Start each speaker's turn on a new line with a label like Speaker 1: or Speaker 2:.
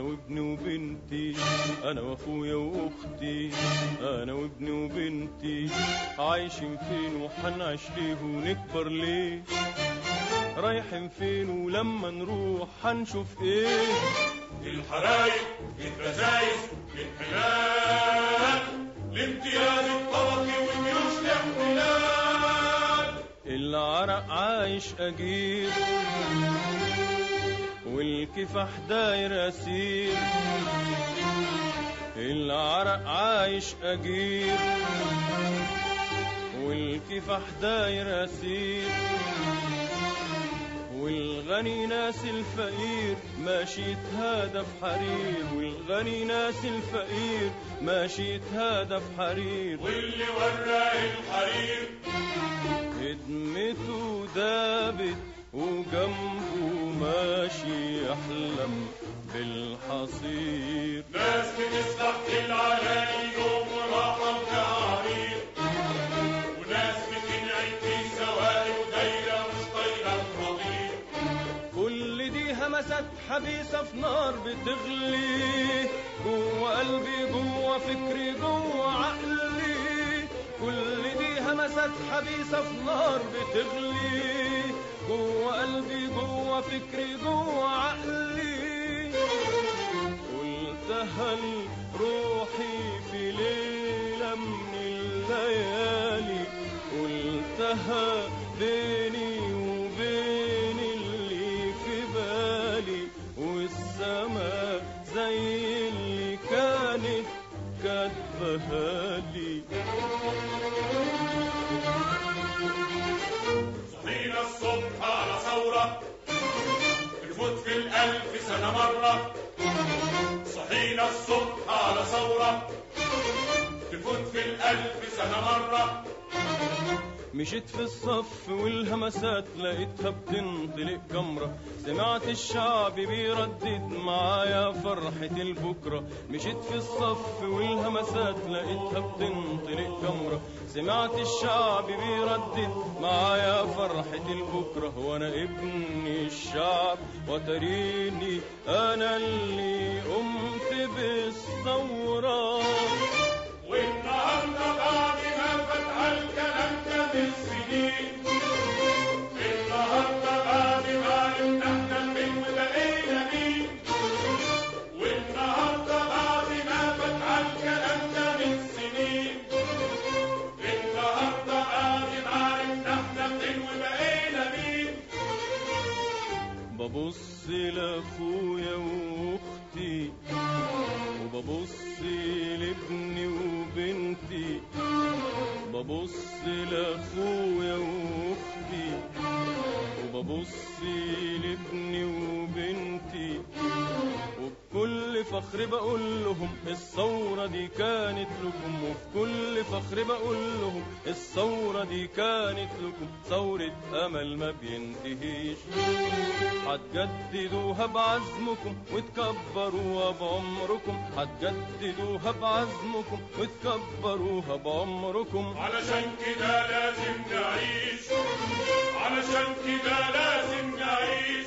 Speaker 1: وابني وبنتي أنا وأخويا وأختي أنا وابني وبنتي. عايشين فين وحنعيش ليه ونكبر ليه؟ رايحين فين ولما نروح هنشوف إيه؟
Speaker 2: الحرايق الرزايز الحلال الامتياز الطبقي والجيوش الاحتلال
Speaker 1: العرق عايش أجير والكفاح داير أسير. العرق عايش أجير. والكفاح داير أسير. والغني ناس الفقير ماشي يتهادى في حرير والغني ناس الفقير ماشي يتهادى في حرير
Speaker 2: واللي ورى الحرير.
Speaker 1: خدمته دابت وجنبه ماشي يحلم بالحصير.
Speaker 2: ناس بتستحقل على يوم وراحة وتعرير وناس بتنعي في سواري ودايرة مش طايلة الخطير
Speaker 1: كل دي همسات حبيسة في نار بتغلي. جوه قلبي جوة فكري جوة عقلي. كل دي همسات حبيسة في نار بتغلي. فكري جوه عقلي قلتها لروحي في ليلة من الليالي. قلتها بيني وبين اللي في بالي. والسما زي اللي كانت كاتبها لي.
Speaker 2: صحينا الصبح على الألف صحينا الصبح على ثورة. تفوت في الألف سنة مرة.
Speaker 1: مشيت في الصف والهمسات لقيتها بتنطلق جمرة. سمعت الشعب بيردد معايا فرحة البكرة. مشيت في الصف والهمسات لقيتها بتنطلق جمرة. سمعت الشعب بيردد معايا فرحة البكرة. وأنا ابن الشعب وتريني أنا اللي قمت بالثورة. لاخويا وأختي وببص لابني وبنتي ببص لأخويا وأختي وببص لابني وبنتي وبكل فخر بقول لهم الثورة دي كانت لكم وفي كل فخر بقول لهم الثورة دي كانت لكم. ثورة أمل ما بينتهيش. هتجددوها بعزمكم وتكبروها بعمركم هتجددوها بعزمكم وتكبروها بعمركم
Speaker 2: علشان كده لازم نعيش. علشان كده لازم نعيش.